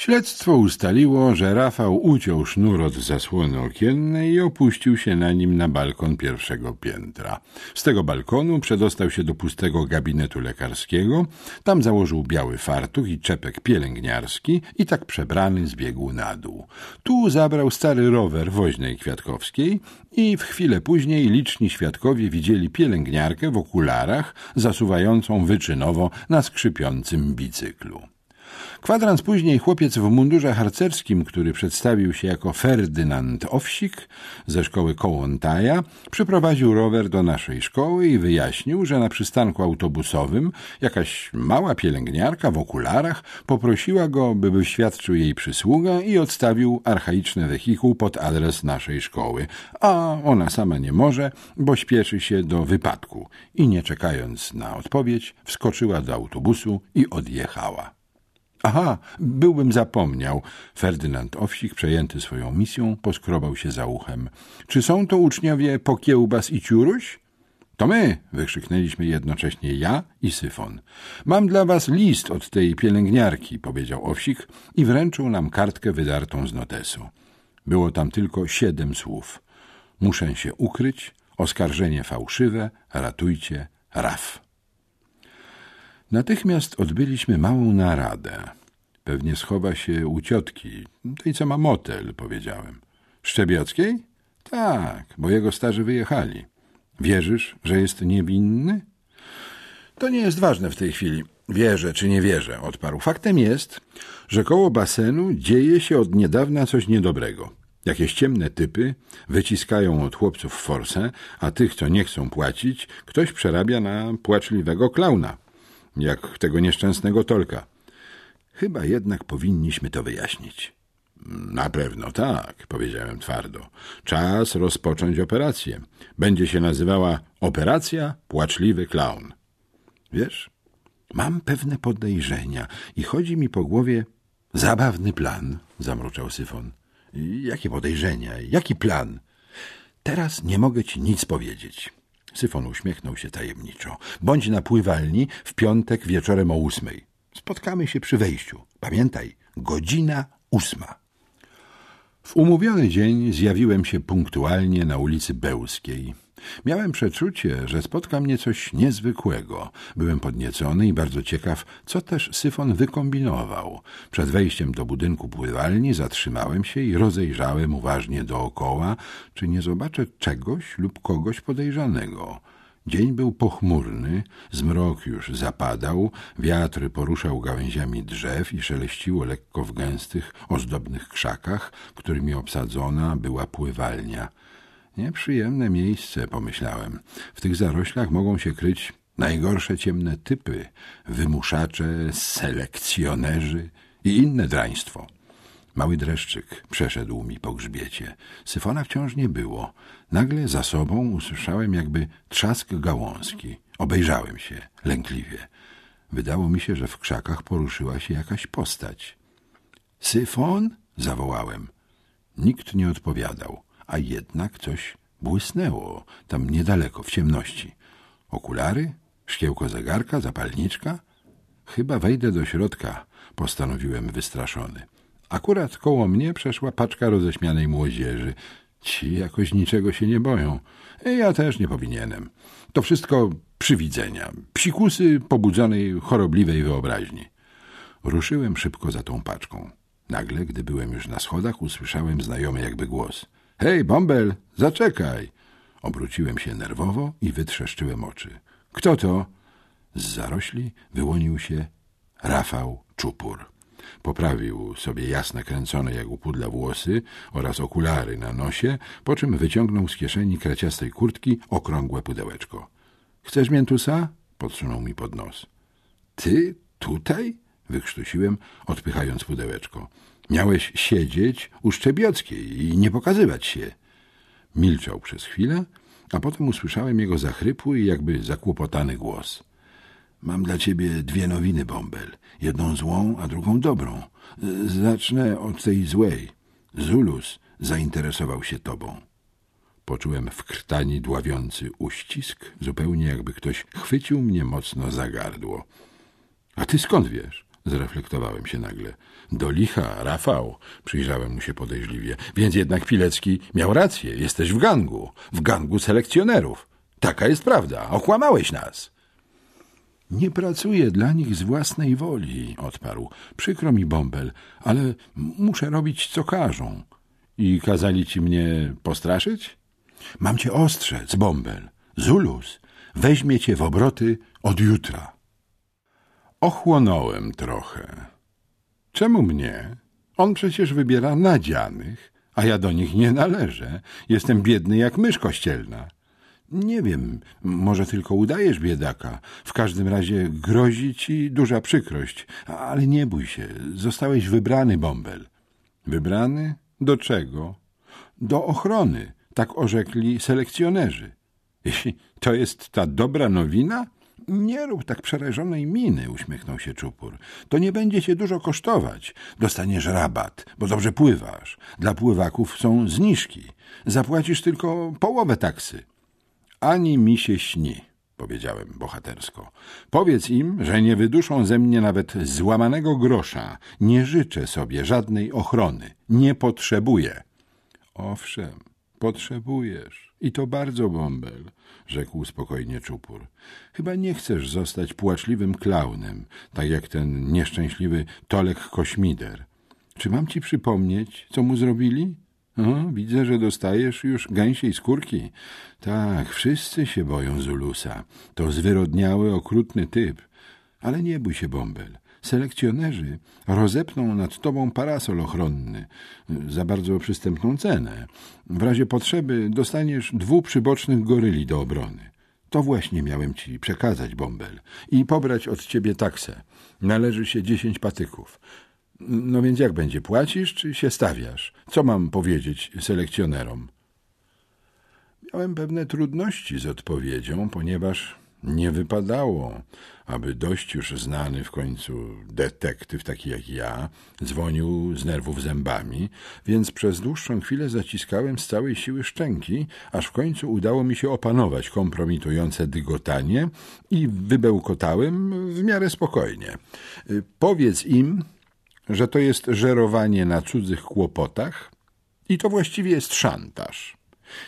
Śledztwo ustaliło, że Rafał uciął sznur od zasłony okiennej i opuścił się na nim na balkon pierwszego piętra. Z tego balkonu przedostał się do pustego gabinetu lekarskiego, tam założył biały fartuch i czepek pielęgniarski i tak przebrany zbiegł na dół. Tu zabrał stary rower woźnej Kwiatkowskiej i w chwilę później liczni świadkowie widzieli pielęgniarkę w okularach zasuwającą wyczynowo na skrzypiącym bicyklu. Kwadrans później chłopiec w mundurze harcerskim, który przedstawił się jako Ferdynand Owsik ze szkoły Kołątaja, przyprowadził rower do naszej szkoły i wyjaśnił, że na przystanku autobusowym jakaś mała pielęgniarka w okularach poprosiła go, by wyświadczył jej przysługę i odstawił archaiczny wehikuł pod adres naszej szkoły, a ona sama nie może, bo śpieszy się do wypadku i nie czekając na odpowiedź, wskoczyła do autobusu i odjechała. Aha, byłbym zapomniał. Ferdynand Owsik, przejęty swoją misją, poskrobał się za uchem. Czy są to uczniowie Pokiełbas i Ciuruś? To my, wykrzyknęliśmy jednocześnie ja i Syfon. Mam dla was list od tej pielęgniarki, powiedział Owsik i wręczył nam kartkę wydartą z notesu. Było tam tylko siedem słów. Muszę się ukryć, oskarżenie fałszywe, ratujcie, raf. Natychmiast odbyliśmy małą naradę. Pewnie schowa się u ciotki, tej co ma motel, powiedziałem. Szczebiockiej? Tak, bo jego starzy wyjechali. Wierzysz, że jest niewinny? To nie jest ważne w tej chwili. Wierzę czy nie wierzę, odparł. Faktem jest, że koło basenu dzieje się od niedawna coś niedobrego. Jakieś ciemne typy wyciskają od chłopców forsę, a tych, co nie chcą płacić, ktoś przerabia na płaczliwego klauna jak tego nieszczęsnego Tolka. Chyba jednak powinniśmy to wyjaśnić. Na pewno tak, powiedziałem twardo. Czas rozpocząć operację. Będzie się nazywała Operacja Płaczliwy Klaun. Wiesz, mam pewne podejrzenia i chodzi mi po głowie zabawny plan, zamruczał Syfon. Jakie podejrzenia? Jaki plan? Teraz nie mogę ci nic powiedzieć. Syfon uśmiechnął się tajemniczo. Bądź na pływalni w piątek wieczorem o ósmej. Spotkamy się przy wejściu. Pamiętaj, godzina ósma. W umówiony dzień zjawiłem się punktualnie na ulicy Bełskiej. Miałem przeczucie, że spotka mnie coś niezwykłego. Byłem podniecony i bardzo ciekaw, co też Syfon wykombinował. Przed wejściem do budynku pływalni zatrzymałem się i rozejrzałem uważnie dookoła, czy nie zobaczę czegoś lub kogoś podejrzanego. Dzień był pochmurny, zmrok już zapadał, wiatr poruszał gałęziami drzew i szeleściło lekko w gęstych, ozdobnych krzakach, którymi obsadzona była pływalnia. Nieprzyjemne miejsce, pomyślałem. W tych zaroślach mogą się kryć najgorsze ciemne typy, wymuszacze, selekcjonerzy i inne draństwo. Mały dreszczyk przeszedł mi po grzbiecie. Syfona wciąż nie było. Nagle za sobą usłyszałem jakby trzask gałązki. Obejrzałem się lękliwie. Wydało mi się, że w krzakach poruszyła się jakaś postać. Syfon? zawołałem. Nikt nie odpowiadał a jednak coś błysnęło tam niedaleko, w ciemności. Okulary? Szkiełko zegarka? Zapalniczka? Chyba wejdę do środka, postanowiłem wystraszony. Akurat koło mnie przeszła paczka roześmianej młodzieży. Ci jakoś niczego się nie boją. Ja też nie powinienem. To wszystko przywidzenia, psikusy pobudzonej chorobliwej wyobraźni. Ruszyłem szybko za tą paczką. Nagle, gdy byłem już na schodach, usłyszałem znajomy jakby głos – Hej, Bąbel, zaczekaj! Obróciłem się nerwowo i wytrzeszczyłem oczy. Kto to? Z zarośli wyłonił się Rafał Czupur. Poprawił sobie jasne kręcone jak u pudla włosy oraz okulary na nosie, po czym wyciągnął z kieszeni kraciastej kurtki okrągłe pudełeczko. — Chcesz miętusa? — podsunął mi pod nos. — Ty tutaj? — wykrztusiłem, odpychając pudełeczko. Miałeś siedzieć u Szczebiockiej i nie pokazywać się. Milczał przez chwilę, a potem usłyszałem jego zachrypły i jakby zakłopotany głos. Mam dla ciebie dwie nowiny, Bąbel. Jedną złą, a drugą dobrą. Zacznę od tej złej. Zulus zainteresował się tobą. Poczułem w krtani dławiący uścisk, zupełnie jakby ktoś chwycił mnie mocno za gardło. A ty skąd wiesz? Zreflektowałem się nagle. Do licha, Rafał, przyjrzałem mu się podejrzliwie. Więc jednak Pilecki miał rację. Jesteś w gangu. W gangu selekcjonerów. Taka jest prawda. Okłamałeś nas. Nie pracuję dla nich z własnej woli, odparł. Przykro mi, Bąbel, ale muszę robić, co każą. I kazali ci mnie postraszyć? Mam cię ostrzec, Bąbel. Zulus weźmie cię w obroty od jutra. Ochłonąłem trochę. Czemu mnie? On przecież wybiera nadzianych, a ja do nich nie należę. Jestem biedny jak mysz kościelna. Nie wiem, może tylko udajesz biedaka. W każdym razie grozi ci duża przykrość. Ale nie bój się, zostałeś wybrany, Bąbel. Wybrany? Do czego? Do ochrony, tak orzekli selekcjonerzy. To jest ta dobra nowina? Nie rób tak przerażonej miny, uśmiechnął się Czupur. To nie będzie cię dużo kosztować. Dostaniesz rabat, bo dobrze pływasz. Dla pływaków są zniżki. Zapłacisz tylko połowę taksy. Ani mi się śni, powiedziałem bohatersko. Powiedz im, że nie wyduszą ze mnie nawet złamanego grosza. Nie życzę sobie żadnej ochrony. Nie potrzebuję. Owszem, potrzebujesz. I to bardzo, Bąbel, rzekł spokojnie Czupur. Chyba nie chcesz zostać płaczliwym klaunem, tak jak ten nieszczęśliwy Tolek Kośmider. Czy mam ci przypomnieć, co mu zrobili? O, widzę, że dostajesz już gęsiej skórki. Tak, wszyscy się boją Zulusa. To zwyrodniały, okrutny typ. Ale nie bój się, Bąbel. Selekcjonerzy rozepną nad tobą parasol ochronny za bardzo przystępną cenę. W razie potrzeby dostaniesz dwóch przybocznych goryli do obrony. To właśnie miałem ci przekazać, Bąbel, i pobrać od ciebie taksę. Należy się dziesięć patyków. No więc jak będzie? Płacisz czy się stawiasz? Co mam powiedzieć selekcjonerom? Miałem pewne trudności z odpowiedzią, ponieważ nie wypadało, aby dość już znany w końcu detektyw, taki jak ja, dzwonił z nerwów zębami, więc przez dłuższą chwilę zaciskałem z całej siły szczęki, aż w końcu udało mi się opanować kompromitujące dygotanie i wybełkotałem w miarę spokojnie. Powiedz im, że to jest żerowanie na cudzych kłopotach i to właściwie jest szantaż.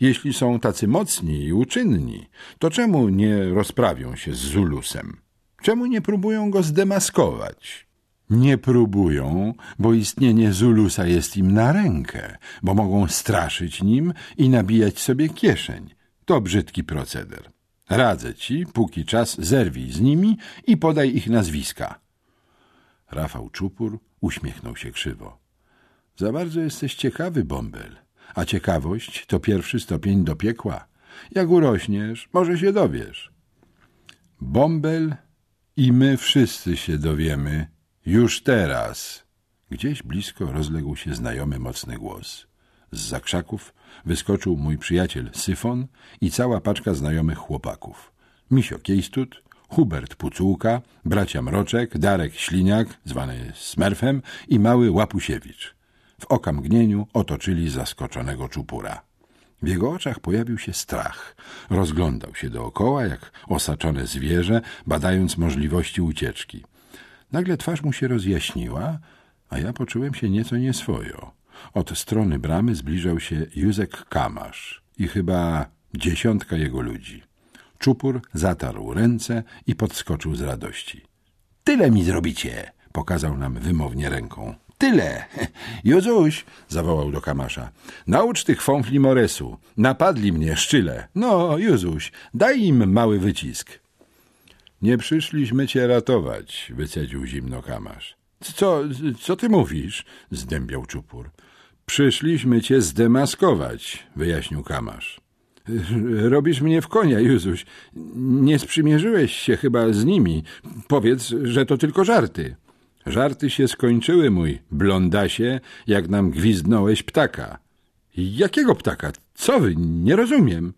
Jeśli są tacy mocni i uczynni, to czemu nie rozprawią się z Zulusem? Czemu nie próbują go zdemaskować? Nie próbują, bo istnienie Zulusa jest im na rękę, bo mogą straszyć nim i nabijać sobie kieszeń. To brzydki proceder. Radzę ci, póki czas zerwij z nimi i podaj ich nazwiska. Rafał Czupur uśmiechnął się krzywo. Za bardzo jesteś ciekawy, Bąbel a ciekawość to pierwszy stopień do piekła. Jak urośniesz, może się dowiesz. Bąbel i my wszyscy się dowiemy już teraz. Gdzieś blisko rozległ się znajomy mocny głos. Z zakrzaków wyskoczył mój przyjaciel Syfon i cała paczka znajomych chłopaków. Misio Kiejstut, Hubert Pucułka, bracia Mroczek, Darek Śliniak, zwany Smerfem i mały Łapusiewicz. W okamgnieniu otoczyli zaskoczonego czupura. W jego oczach pojawił się strach. Rozglądał się dookoła, jak osaczone zwierzę, badając możliwości ucieczki. Nagle twarz mu się rozjaśniła, a ja poczułem się nieco nieswojo. Od strony bramy zbliżał się Józek Kamasz i chyba dziesiątka jego ludzi. Czupur zatarł ręce i podskoczył z radości. — Tyle mi zrobicie! — pokazał nam wymownie ręką. Tyle. Józuś, zawołał do Kamasza, naucz tych fąfli Moresu. Napadli mnie, szczyle. No, Józuś, daj im mały wycisk. Nie przyszliśmy cię ratować, wycedził zimno Kamasz. Co, co ty mówisz? zdębiał czupur. Przyszliśmy cię zdemaskować, wyjaśnił Kamasz. Robisz mnie w konia, Józuś. Nie sprzymierzyłeś się chyba z nimi. Powiedz, że to tylko żarty. Żarty się skończyły, mój blondasie, jak nam gwizdnąłeś ptaka. Jakiego ptaka? Co wy? Nie rozumiem.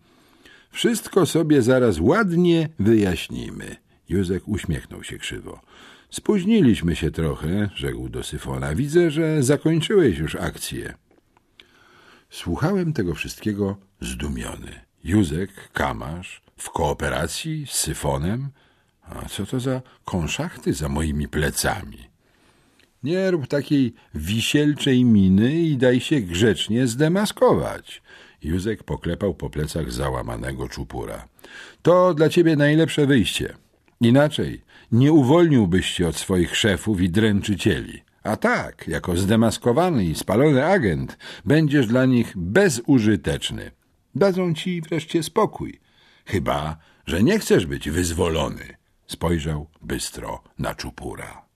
Wszystko sobie zaraz ładnie wyjaśnimy. Józek uśmiechnął się krzywo. Spóźniliśmy się trochę, rzekł do Syfona. Widzę, że zakończyłeś już akcję. Słuchałem tego wszystkiego zdumiony. Józek, Kamasz, w kooperacji z Syfonem? A co to za konszachty za moimi plecami? Nie rób takiej wisielczej miny i daj się grzecznie zdemaskować. Józek poklepał po plecach załamanego czupura. To dla ciebie najlepsze wyjście. Inaczej nie uwolniłbyś się od swoich szefów i dręczycieli. A tak, jako zdemaskowany i spalony agent, będziesz dla nich bezużyteczny. Dadzą ci wreszcie spokój. Chyba, że nie chcesz być wyzwolony. Spojrzał bystro na czupura.